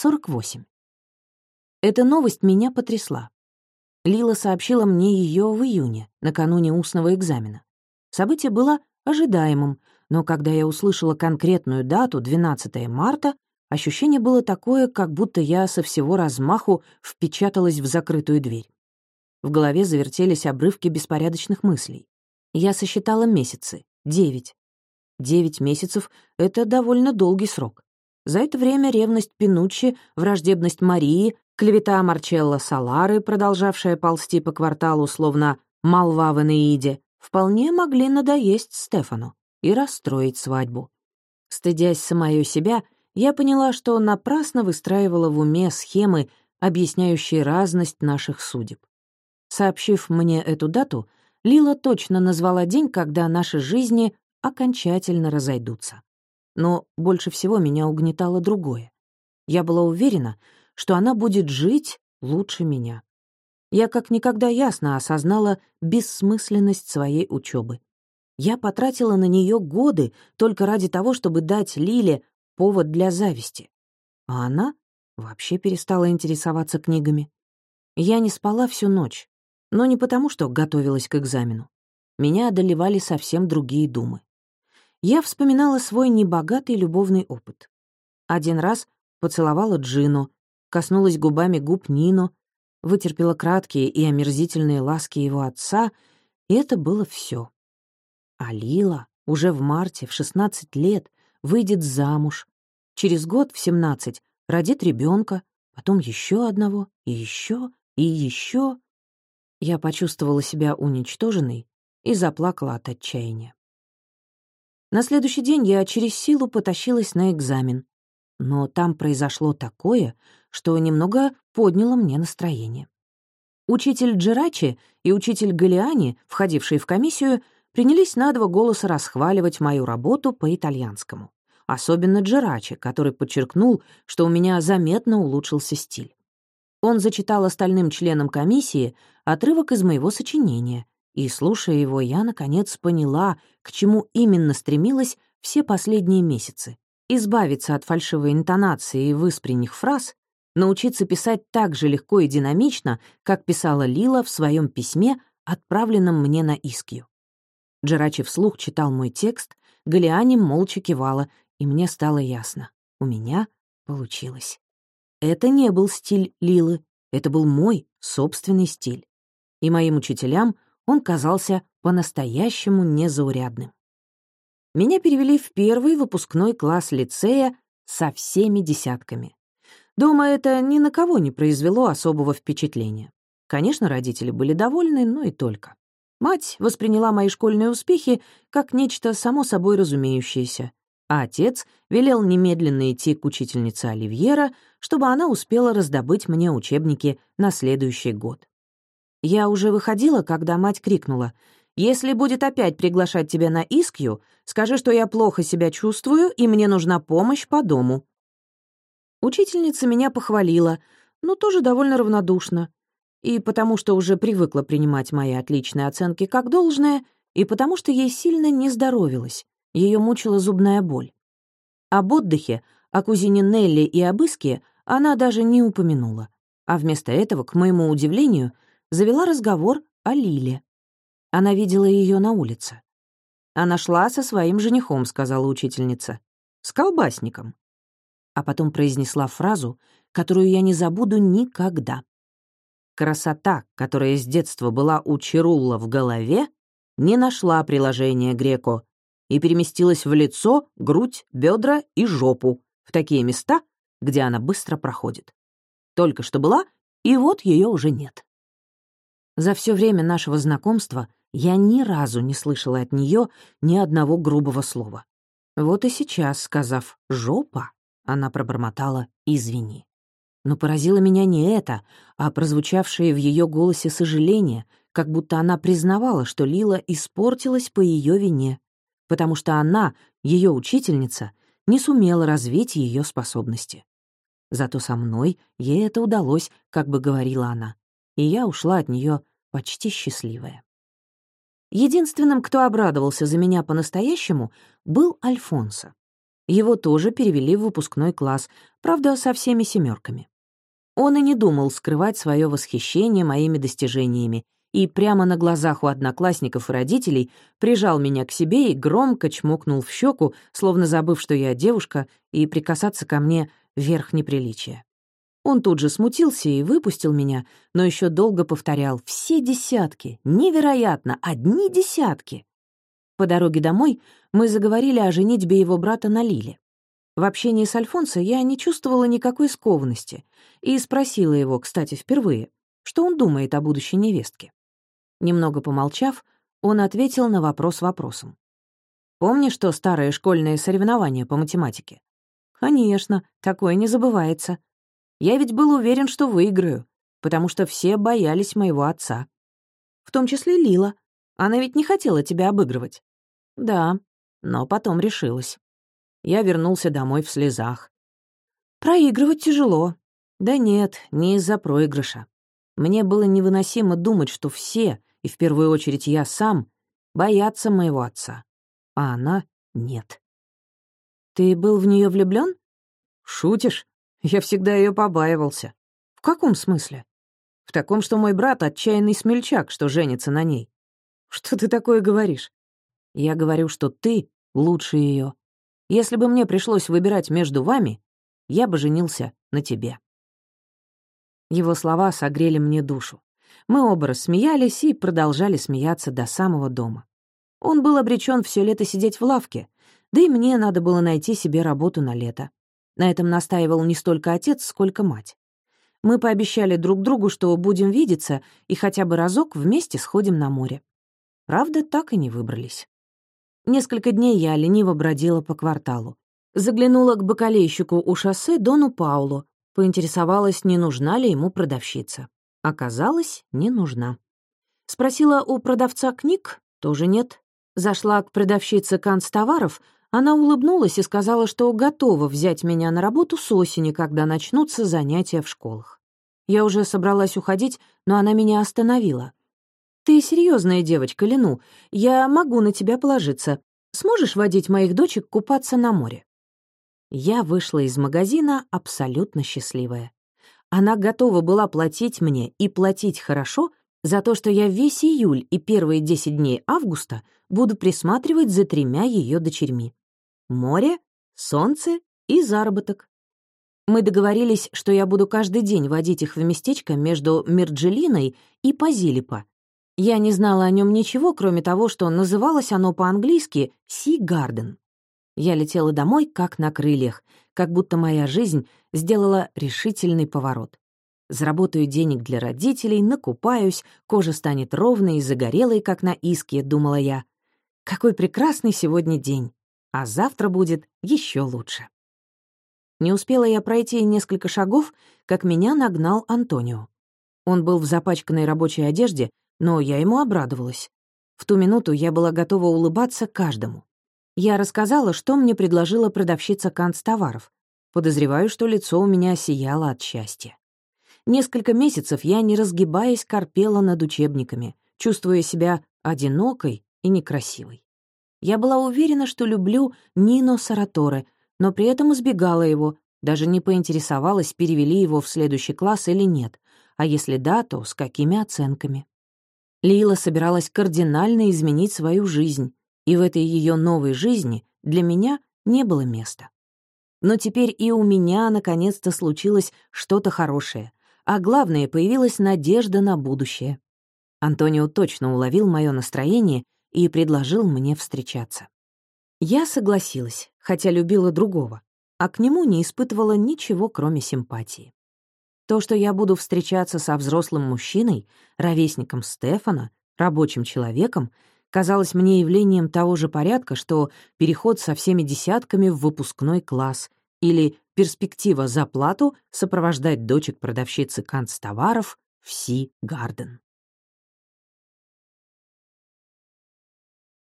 48. Эта новость меня потрясла. Лила сообщила мне ее в июне, накануне устного экзамена. Событие было ожидаемым, но когда я услышала конкретную дату, 12 марта, ощущение было такое, как будто я со всего размаху впечаталась в закрытую дверь. В голове завертелись обрывки беспорядочных мыслей. Я сосчитала месяцы — девять. Девять месяцев — это довольно долгий срок. За это время ревность Пинуччи, враждебность Марии, клевета Марчелла Салары, продолжавшая ползти по кварталу, словно молва в Энеиде, вполне могли надоесть Стефану и расстроить свадьбу. Стыдясь самое себя, я поняла, что напрасно выстраивала в уме схемы, объясняющие разность наших судеб. Сообщив мне эту дату, Лила точно назвала день, когда наши жизни окончательно разойдутся. Но больше всего меня угнетало другое. Я была уверена, что она будет жить лучше меня. Я как никогда ясно осознала бессмысленность своей учебы. Я потратила на нее годы только ради того, чтобы дать Лиле повод для зависти. А она вообще перестала интересоваться книгами. Я не спала всю ночь, но не потому, что готовилась к экзамену. Меня одолевали совсем другие думы. Я вспоминала свой небогатый любовный опыт. Один раз поцеловала Джину, коснулась губами губ Нино, вытерпела краткие и омерзительные ласки его отца, и это было все. А Лила уже в марте, в 16 лет, выйдет замуж. Через год, в 17, родит ребенка, потом еще одного, и еще, и еще. Я почувствовала себя уничтоженной и заплакала от отчаяния. На следующий день я через силу потащилась на экзамен. Но там произошло такое, что немного подняло мне настроение. Учитель Джерачи и учитель Галиани, входившие в комиссию, принялись на два голоса расхваливать мою работу по итальянскому. Особенно Джерачи, который подчеркнул, что у меня заметно улучшился стиль. Он зачитал остальным членам комиссии отрывок из моего сочинения, и, слушая его, я, наконец, поняла, к чему именно стремилась все последние месяцы. Избавиться от фальшивой интонации и выспренних фраз, научиться писать так же легко и динамично, как писала Лила в своем письме, отправленном мне на Искью. Джерачи вслух читал мой текст, Галиани молча кивала, и мне стало ясно. У меня получилось. Это не был стиль Лилы, это был мой собственный стиль. И моим учителям он казался по-настоящему незаурядным. Меня перевели в первый выпускной класс лицея со всеми десятками. Дома это ни на кого не произвело особого впечатления. Конечно, родители были довольны, но и только. Мать восприняла мои школьные успехи как нечто само собой разумеющееся, а отец велел немедленно идти к учительнице Оливьера, чтобы она успела раздобыть мне учебники на следующий год. Я уже выходила, когда мать крикнула, «Если будет опять приглашать тебя на Искью, скажи, что я плохо себя чувствую и мне нужна помощь по дому». Учительница меня похвалила, но тоже довольно равнодушно, и потому что уже привыкла принимать мои отличные оценки как должное, и потому что ей сильно не здоровилось, ее мучила зубная боль. Об отдыхе, о кузине Нелли и об Иске она даже не упомянула, а вместо этого, к моему удивлению, завела разговор о Лиле. Она видела ее на улице. «Она шла со своим женихом», — сказала учительница. «С колбасником». А потом произнесла фразу, которую я не забуду никогда. Красота, которая с детства была у Чирулла в голове, не нашла приложения Греко и переместилась в лицо, грудь, бедра и жопу, в такие места, где она быстро проходит. Только что была, и вот ее уже нет. За все время нашего знакомства я ни разу не слышала от нее ни одного грубого слова. Вот и сейчас, сказав «жопа», она пробормотала «извини». Но поразило меня не это, а прозвучавшее в ее голосе сожаление, как будто она признавала, что Лила испортилась по ее вине, потому что она, ее учительница, не сумела развить ее способности. Зато со мной ей это удалось, как бы говорила она, и я ушла от нее почти счастливая. Единственным, кто обрадовался за меня по-настоящему, был Альфонсо. Его тоже перевели в выпускной класс, правда, со всеми семерками. Он и не думал скрывать свое восхищение моими достижениями и прямо на глазах у одноклассников и родителей прижал меня к себе и громко чмокнул в щеку, словно забыв, что я девушка, и прикасаться ко мне — верх неприличия. Он тут же смутился и выпустил меня, но еще долго повторял «все десятки, невероятно, одни десятки». По дороге домой мы заговорили о женитьбе его брата на Лиле. В общении с Альфонсо я не чувствовала никакой скованности и спросила его, кстати, впервые, что он думает о будущей невестке. Немного помолчав, он ответил на вопрос вопросом. «Помнишь, что старое школьное соревнование по математике?» «Конечно, такое не забывается. Я ведь был уверен, что выиграю, потому что все боялись моего отца. В том числе Лила. Она ведь не хотела тебя обыгрывать». «Да, но потом решилась». Я вернулся домой в слезах. «Проигрывать тяжело». «Да нет, не из-за проигрыша. Мне было невыносимо думать, что все, и в первую очередь я сам, боятся моего отца, а она — нет. «Ты был в нее влюблен? «Шутишь? Я всегда ее побаивался». «В каком смысле?» «В таком, что мой брат — отчаянный смельчак, что женится на ней». «Что ты такое говоришь?» «Я говорю, что ты лучше ее. Если бы мне пришлось выбирать между вами, я бы женился на тебе». Его слова согрели мне душу. Мы оба рассмеялись и продолжали смеяться до самого дома. Он был обречен все лето сидеть в лавке, да и мне надо было найти себе работу на лето. На этом настаивал не столько отец, сколько мать. Мы пообещали друг другу, что будем видеться и хотя бы разок вместе сходим на море. Правда, так и не выбрались. Несколько дней я лениво бродила по кварталу. Заглянула к бакалейщику у шоссе Дону Паулу, поинтересовалась, не нужна ли ему продавщица. Оказалось, не нужна. Спросила у продавца книг, тоже нет. Зашла к продавщице канцтоваров, она улыбнулась и сказала, что готова взять меня на работу с осени, когда начнутся занятия в школах. Я уже собралась уходить, но она меня остановила. «Ты серьезная девочка, Лену. Я могу на тебя положиться. Сможешь водить моих дочек купаться на море?» Я вышла из магазина абсолютно счастливая. Она готова была платить мне и платить хорошо за то, что я весь июль и первые 10 дней августа буду присматривать за тремя ее дочерьми. Море, солнце и заработок. Мы договорились, что я буду каждый день водить их в местечко между Мирджелиной и Пазилипа. Я не знала о нем ничего, кроме того, что называлось оно по-английски «Си Гарден». Я летела домой, как на крыльях, как будто моя жизнь сделала решительный поворот. Заработаю денег для родителей, накупаюсь, кожа станет ровной и загорелой, как на иске, думала я. Какой прекрасный сегодня день, а завтра будет еще лучше. Не успела я пройти несколько шагов, как меня нагнал Антонио. Он был в запачканной рабочей одежде, но я ему обрадовалась. В ту минуту я была готова улыбаться каждому. Я рассказала, что мне предложила продавщица канцтоваров. Подозреваю, что лицо у меня сияло от счастья. Несколько месяцев я, не разгибаясь, корпела над учебниками, чувствуя себя одинокой и некрасивой. Я была уверена, что люблю Нино Сараторе, но при этом избегала его, даже не поинтересовалась, перевели его в следующий класс или нет, а если да, то с какими оценками. Лила собиралась кардинально изменить свою жизнь, и в этой ее новой жизни для меня не было места. Но теперь и у меня наконец-то случилось что-то хорошее, а главное, появилась надежда на будущее. Антонио точно уловил мое настроение и предложил мне встречаться. Я согласилась, хотя любила другого, а к нему не испытывала ничего, кроме симпатии. То, что я буду встречаться со взрослым мужчиной, ровесником Стефана, рабочим человеком, казалось мне явлением того же порядка, что переход со всеми десятками в выпускной класс или перспектива за плату сопровождать дочек продавщицы канцтоваров в Си-Гарден.